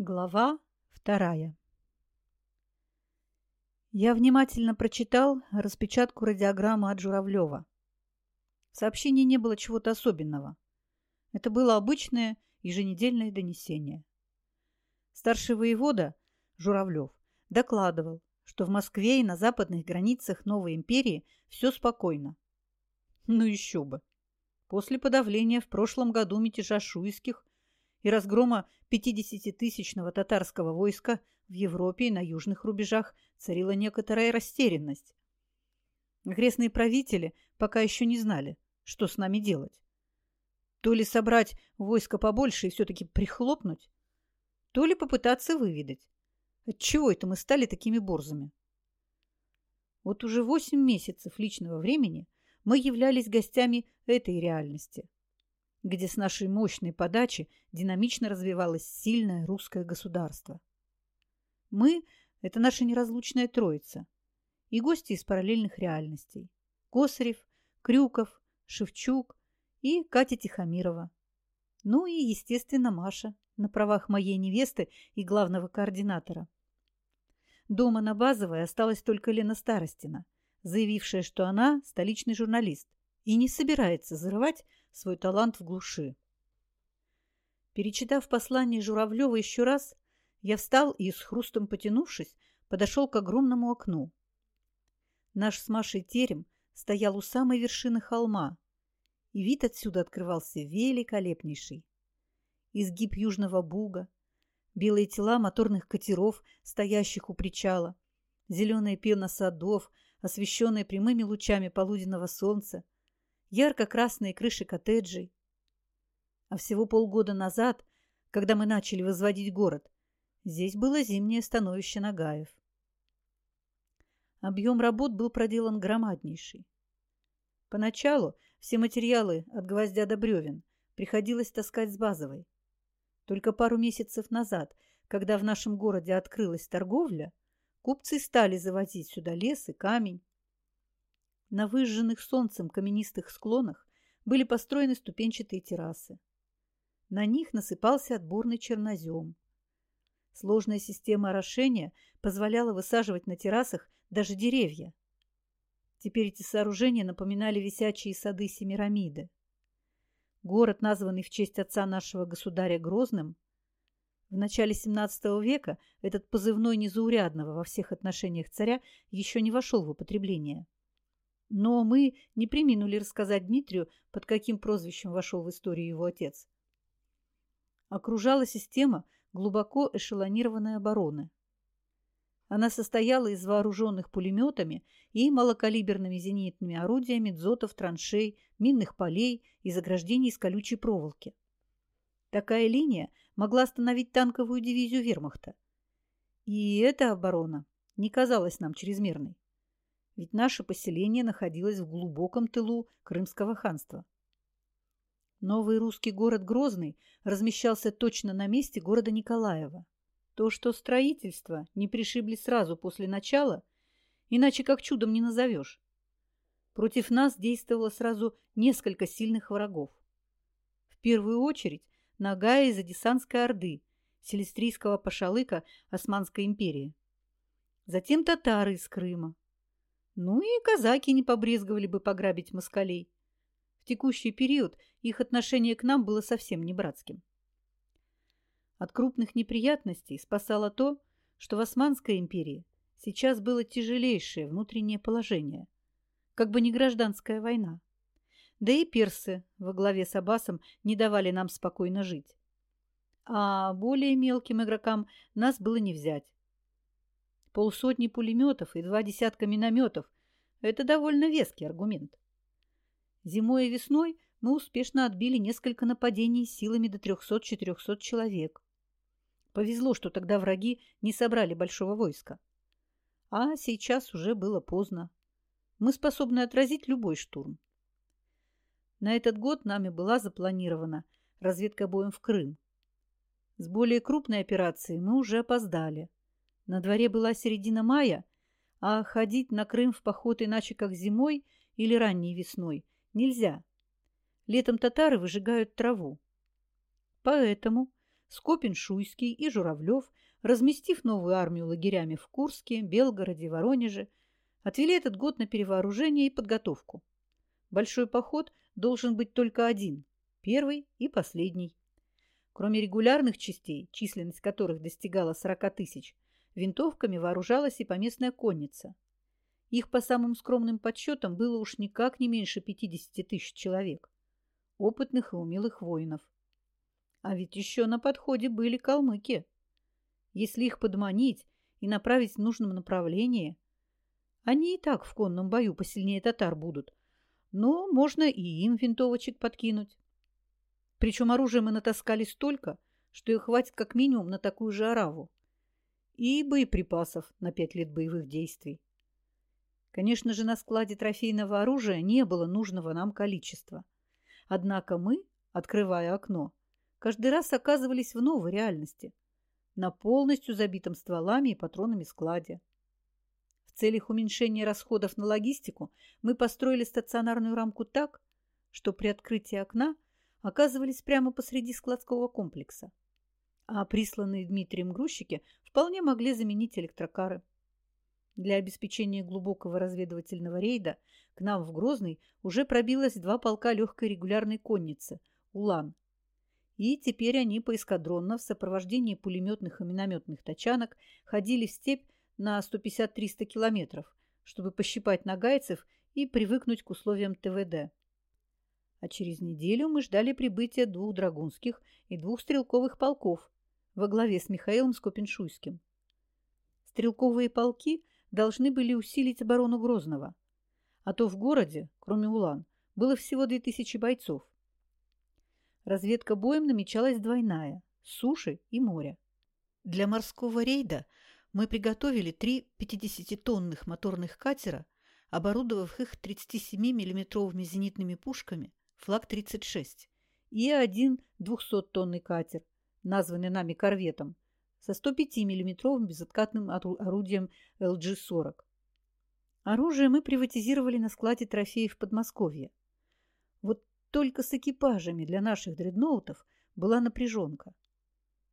Глава вторая Я внимательно прочитал распечатку радиограммы от Журавлева. В сообщении не было чего-то особенного. Это было обычное еженедельное донесение. Старший воевода Журавлев докладывал, что в Москве и на западных границах новой империи все спокойно. Ну еще бы! После подавления в прошлом году мятежа шуйских и разгрома 50-тысячного татарского войска в Европе и на южных рубежах царила некоторая растерянность. Окрестные правители пока еще не знали, что с нами делать. То ли собрать войско побольше и все-таки прихлопнуть, то ли попытаться выведать, отчего это мы стали такими борзами. Вот уже восемь месяцев личного времени мы являлись гостями этой реальности – где с нашей мощной подачи динамично развивалось сильное русское государство. Мы – это наша неразлучная троица и гости из параллельных реальностей. Косарев, Крюков, Шевчук и Катя Тихомирова. Ну и, естественно, Маша на правах моей невесты и главного координатора. Дома на Базовой осталась только Лена Старостина, заявившая, что она столичный журналист и не собирается зарывать свой талант в глуши. Перечитав послание Журавлева еще раз, я встал и, с хрустом потянувшись, подошел к огромному окну. Наш с Машей терем стоял у самой вершины холма, и вид отсюда открывался великолепнейший. Изгиб южного буга, белые тела моторных катеров, стоящих у причала, зеленая пена садов, освещенные прямыми лучами полуденного солнца, ярко-красные крыши коттеджей. А всего полгода назад, когда мы начали возводить город, здесь было зимнее становище Нагаев. Объем работ был проделан громаднейший. Поначалу все материалы от гвоздя до бревен приходилось таскать с базовой. Только пару месяцев назад, когда в нашем городе открылась торговля, купцы стали завозить сюда лес и камень, на выжженных солнцем каменистых склонах были построены ступенчатые террасы. На них насыпался отборный чернозем. Сложная система орошения позволяла высаживать на террасах даже деревья. Теперь эти сооружения напоминали висячие сады Семирамиды. Город, названный в честь отца нашего государя Грозным, в начале XVII века этот позывной незаурядного во всех отношениях царя еще не вошел в употребление. Но мы не приминули рассказать Дмитрию, под каким прозвищем вошел в историю его отец. Окружала система глубоко эшелонированной обороны. Она состояла из вооруженных пулеметами и малокалиберными зенитными орудиями дзотов, траншей, минных полей и заграждений из колючей проволоки. Такая линия могла остановить танковую дивизию вермахта. И эта оборона не казалась нам чрезмерной ведь наше поселение находилось в глубоком тылу Крымского ханства. Новый русский город Грозный размещался точно на месте города Николаева. То, что строительство не пришибли сразу после начала, иначе как чудом не назовешь. Против нас действовало сразу несколько сильных врагов. В первую очередь Нагая из Адисанской Орды, Селестрийского пашалыка Османской империи. Затем татары из Крыма, ну и казаки не побрезговали бы пограбить москалей. В текущий период их отношение к нам было совсем не братским. От крупных неприятностей спасало то, что в Османской империи сейчас было тяжелейшее внутреннее положение, как бы не гражданская война. Да и персы во главе с Аббасом не давали нам спокойно жить. А более мелким игрокам нас было не взять. Полсотни пулеметов и два десятка минометов – это довольно веский аргумент. Зимой и весной мы успешно отбили несколько нападений силами до 300-400 человек. Повезло, что тогда враги не собрали большого войска. А сейчас уже было поздно. Мы способны отразить любой штурм. На этот год нами была запланирована разведка боем в Крым. С более крупной операцией мы уже опоздали. На дворе была середина мая, а ходить на Крым в поход иначе как зимой или ранней весной нельзя. Летом татары выжигают траву. Поэтому Скопин-Шуйский и Журавлев, разместив новую армию лагерями в Курске, Белгороде, Воронеже, отвели этот год на перевооружение и подготовку. Большой поход должен быть только один – первый и последний. Кроме регулярных частей, численность которых достигала 40 тысяч, винтовками вооружалась и поместная конница. Их по самым скромным подсчетам было уж никак не меньше 50 тысяч человек. Опытных и умелых воинов. А ведь еще на подходе были калмыки. Если их подманить и направить в нужном направлении, они и так в конном бою посильнее татар будут. Но можно и им винтовочек подкинуть. Причем оружие мы натаскали столько, что их хватит как минимум на такую же ораву. И боеприпасов на пять лет боевых действий. Конечно же, на складе трофейного оружия не было нужного нам количества. Однако мы, открывая окно, каждый раз оказывались в новой реальности, на полностью забитом стволами и патронами складе. В целях уменьшения расходов на логистику мы построили стационарную рамку так, что при открытии окна оказывались прямо посреди складского комплекса, а присланные Дмитрием грузчики вполне могли заменить электрокары. Для обеспечения глубокого разведывательного рейда к нам в Грозный уже пробилось два полка легкой регулярной конницы «Улан», и теперь они поэскадронно в сопровождении пулеметных и минометных тачанок ходили в степь на 150-300 километров, чтобы пощипать нагайцев и привыкнуть к условиям ТВД. А через неделю мы ждали прибытия двух драгунских и двух стрелковых полков во главе с Михаилом Скопеншуйским. Стрелковые полки должны были усилить оборону Грозного, а то в городе, кроме Улан, было всего 2000 бойцов. Разведка боем намечалась двойная – суши и моря. Для морского рейда мы приготовили три 50-тонных моторных катера, оборудовав их 37 миллиметровыми зенитными пушками «Флаг-36» и один 200-тонный катер, названный нами корветом, со 105 миллиметровым безоткатным орудием LG-40. Оружие мы приватизировали на складе трофеев в Подмосковье. Вот только с экипажами для наших дредноутов была напряженка.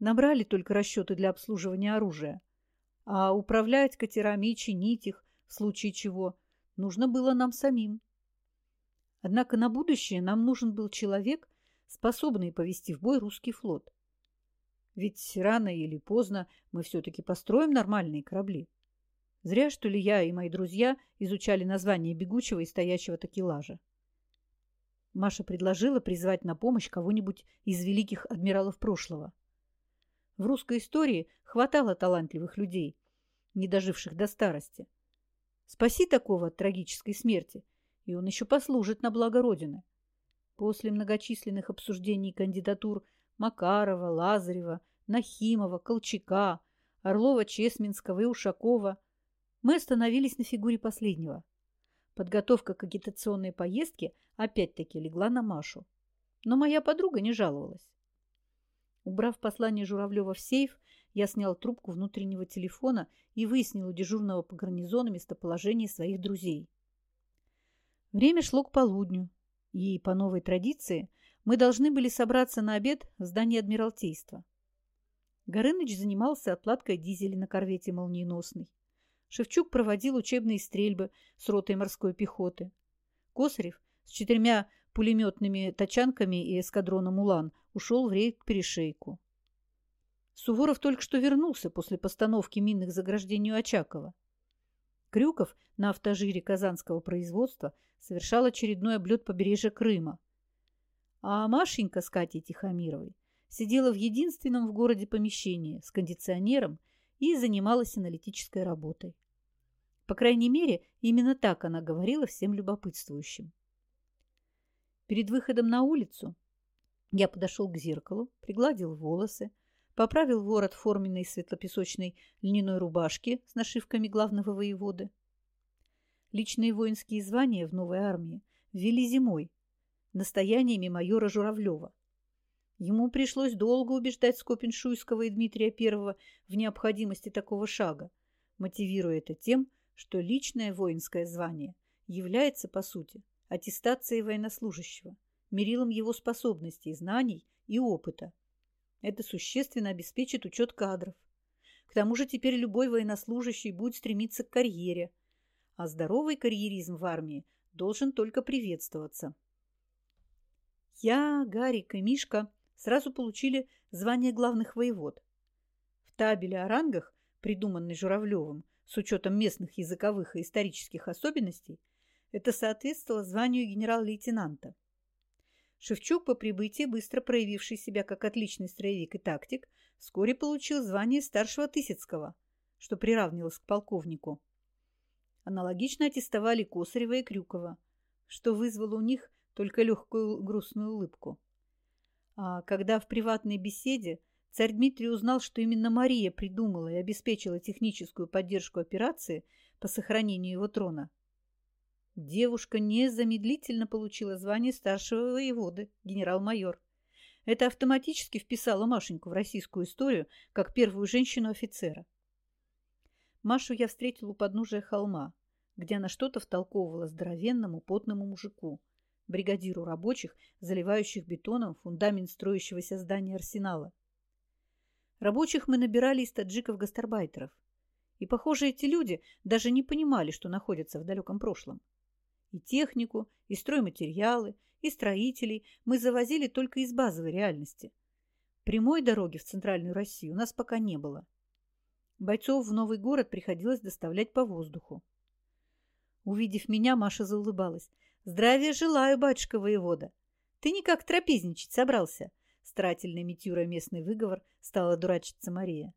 Набрали только расчеты для обслуживания оружия, а управлять катерами и чинить их, в случае чего, нужно было нам самим. Однако на будущее нам нужен был человек, способный повести в бой русский флот. Ведь рано или поздно мы все-таки построим нормальные корабли. Зря, что ли, я и мои друзья изучали название бегучего и стоящего такелажа. Маша предложила призвать на помощь кого-нибудь из великих адмиралов прошлого. В русской истории хватало талантливых людей, не доживших до старости. Спаси такого от трагической смерти, и он еще послужит на благо Родины. После многочисленных обсуждений кандидатур Макарова, Лазарева, Нахимова, Колчака, Орлова-Чесминского и Ушакова мы остановились на фигуре последнего. Подготовка к агитационной поездке опять-таки легла на Машу. Но моя подруга не жаловалась. Убрав послание Журавлева в сейф, я снял трубку внутреннего телефона и выяснил у дежурного по гарнизону местоположение своих друзей. Время шло к полудню, и, по новой традиции, мы должны были собраться на обед в здании Адмиралтейства. Горыныч занимался отладкой дизеля на корвете «Молниеносный». Шевчук проводил учебные стрельбы с ротой морской пехоты. Косарев с четырьмя пулеметными тачанками и эскадроном «Улан» ушел в рейд к перешейку. Суворов только что вернулся после постановки минных заграждений у Очакова. Крюков на автожире казанского производства совершал очередной облет побережья Крыма. А Машенька с Катей Тихомировой сидела в единственном в городе помещении с кондиционером и занималась аналитической работой. По крайней мере, именно так она говорила всем любопытствующим. Перед выходом на улицу я подошел к зеркалу, пригладил волосы, поправил ворот форменной светлопесочной льняной рубашки с нашивками главного воеводы. Личные воинские звания в новой армии ввели зимой, настояниями майора Журавлева. Ему пришлось долго убеждать Скопин-Шуйского и Дмитрия I в необходимости такого шага, мотивируя это тем, что личное воинское звание является, по сути, аттестацией военнослужащего, мерилом его способностей, знаний и опыта. Это существенно обеспечит учет кадров. К тому же теперь любой военнослужащий будет стремиться к карьере, а здоровый карьеризм в армии должен только приветствоваться. Я, Гарик и Мишка сразу получили звание главных воевод. В табеле о рангах, придуманный Журавлевым, с учетом местных языковых и исторических особенностей, это соответствовало званию генерал-лейтенанта. Шевчук, по прибытии, быстро проявивший себя как отличный строевик и тактик, вскоре получил звание старшего Тысяцкого, что приравнивалось к полковнику. Аналогично аттестовали Косарева и Крюкова, что вызвало у них только легкую грустную улыбку. А когда в приватной беседе царь Дмитрий узнал, что именно Мария придумала и обеспечила техническую поддержку операции по сохранению его трона, девушка незамедлительно получила звание старшего воеводы, генерал-майор. Это автоматически вписало Машеньку в российскую историю как первую женщину-офицера. Машу я встретил у подножия холма, где она что-то втолковывала здоровенному потному мужику, бригадиру рабочих, заливающих бетоном фундамент строящегося здания арсенала. Рабочих мы набирали из таджиков-гастарбайтеров. И, похоже, эти люди даже не понимали, что находятся в далеком прошлом. И технику, и стройматериалы, и строителей мы завозили только из базовой реальности. Прямой дороги в центральную Россию у нас пока не было. Бойцов в новый город приходилось доставлять по воздуху. Увидев меня, Маша заулыбалась. «Здравия желаю, батюшка воевода! Ты никак трапезничать собрался!» Старательно имитируя местный выговор, стала дурачиться Мария.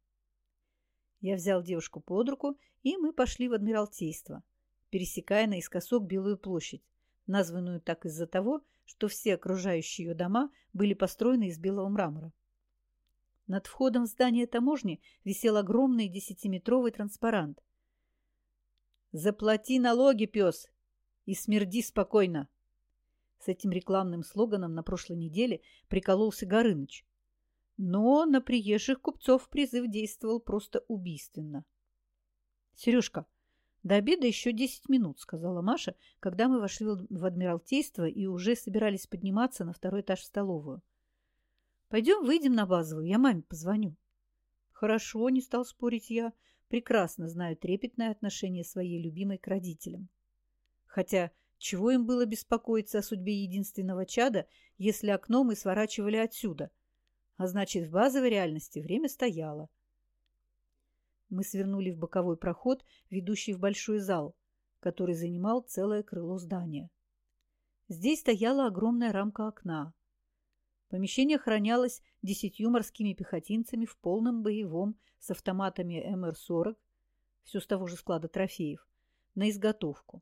Я взял девушку под руку, и мы пошли в Адмиралтейство, пересекая наискосок Белую площадь, названную так из-за того, что все окружающие ее дома были построены из белого мрамора. Над входом в здание таможни висел огромный десятиметровый транспарант, «Заплати налоги, пес, и смерди спокойно!» С этим рекламным слоганом на прошлой неделе прикололся Горыныч. Но на приезжих купцов призыв действовал просто убийственно. «Сережка, до обеда еще десять минут», — сказала Маша, когда мы вошли в Адмиралтейство и уже собирались подниматься на второй этаж в столовую. «Пойдем выйдем на базовую, я маме позвоню». «Хорошо», — не стал спорить я, прекрасно знаю трепетное отношение своей любимой к родителям. Хотя чего им было беспокоиться о судьбе единственного чада, если окно мы сворачивали отсюда? А значит, в базовой реальности время стояло. Мы свернули в боковой проход, ведущий в большой зал, который занимал целое крыло здания. Здесь стояла огромная рамка окна. Помещение охранялось десятью морскими пехотинцами в полном боевом с автоматами МР-40, все с того же склада трофеев, на изготовку.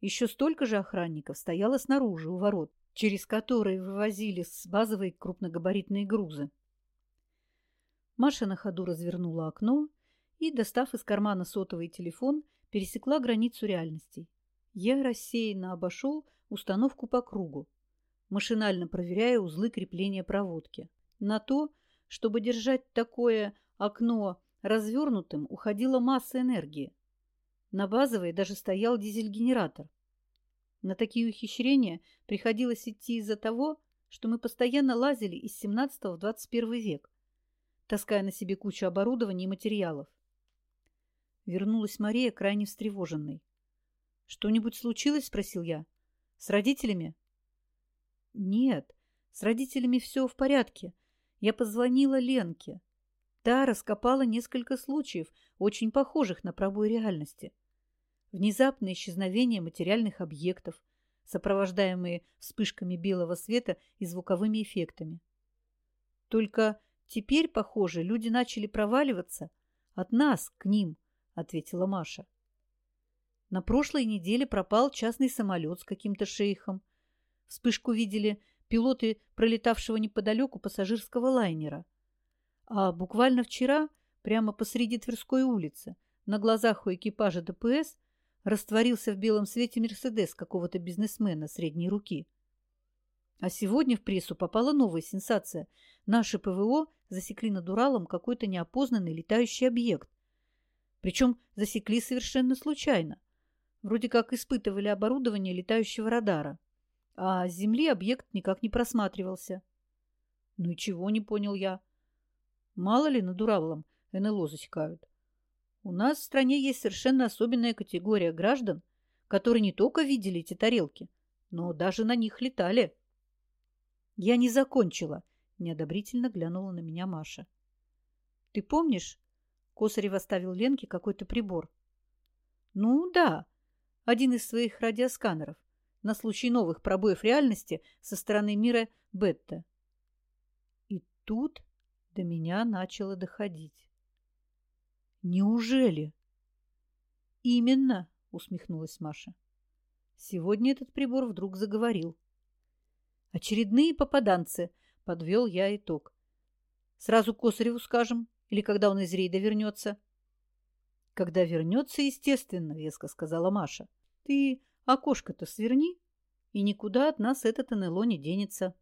Еще столько же охранников стояло снаружи у ворот, через которые вывозили с базовой крупногабаритные грузы. Маша на ходу развернула окно и, достав из кармана сотовый телефон, пересекла границу реальностей. Я рассеянно обошел установку по кругу, машинально проверяя узлы крепления проводки. На то, чтобы держать такое окно развернутым, уходила масса энергии. На базовой даже стоял дизель-генератор. На такие ухищрения приходилось идти из-за того, что мы постоянно лазили из 17 в 21 век, таская на себе кучу оборудования и материалов. Вернулась Мария крайне встревоженной. «Что-нибудь случилось?» – спросил я. «С родителями?» Нет, с родителями все в порядке. Я позвонила Ленке. Та раскопала несколько случаев, очень похожих на пробой реальности. Внезапное исчезновение материальных объектов, сопровождаемые вспышками белого света и звуковыми эффектами. Только теперь, похоже, люди начали проваливаться от нас к ним, ответила Маша. На прошлой неделе пропал частный самолет с каким-то шейхом. Вспышку видели пилоты пролетавшего неподалеку пассажирского лайнера. А буквально вчера, прямо посреди Тверской улицы, на глазах у экипажа ДПС, растворился в белом свете Мерседес какого-то бизнесмена средней руки. А сегодня в прессу попала новая сенсация. Наши ПВО засекли над Уралом какой-то неопознанный летающий объект. Причем засекли совершенно случайно. Вроде как испытывали оборудование летающего радара а с земли объект никак не просматривался. Ну и чего, не понял я. Мало ли над Уралом НЛО засекают. У нас в стране есть совершенно особенная категория граждан, которые не только видели эти тарелки, но даже на них летали. Я не закончила, неодобрительно глянула на меня Маша. Ты помнишь, Косарев оставил Ленке какой-то прибор? Ну да, один из своих радиосканеров на случай новых пробоев реальности со стороны мира Бетта. И тут до меня начало доходить. Неужели? Именно, усмехнулась Маша. Сегодня этот прибор вдруг заговорил. Очередные попаданцы, подвел я итог. Сразу Косареву скажем, или когда он из рейда вернется? Когда вернется, естественно, веско сказала Маша. Ты окошко-то сверни, и никуда от нас этот НЛО не денется.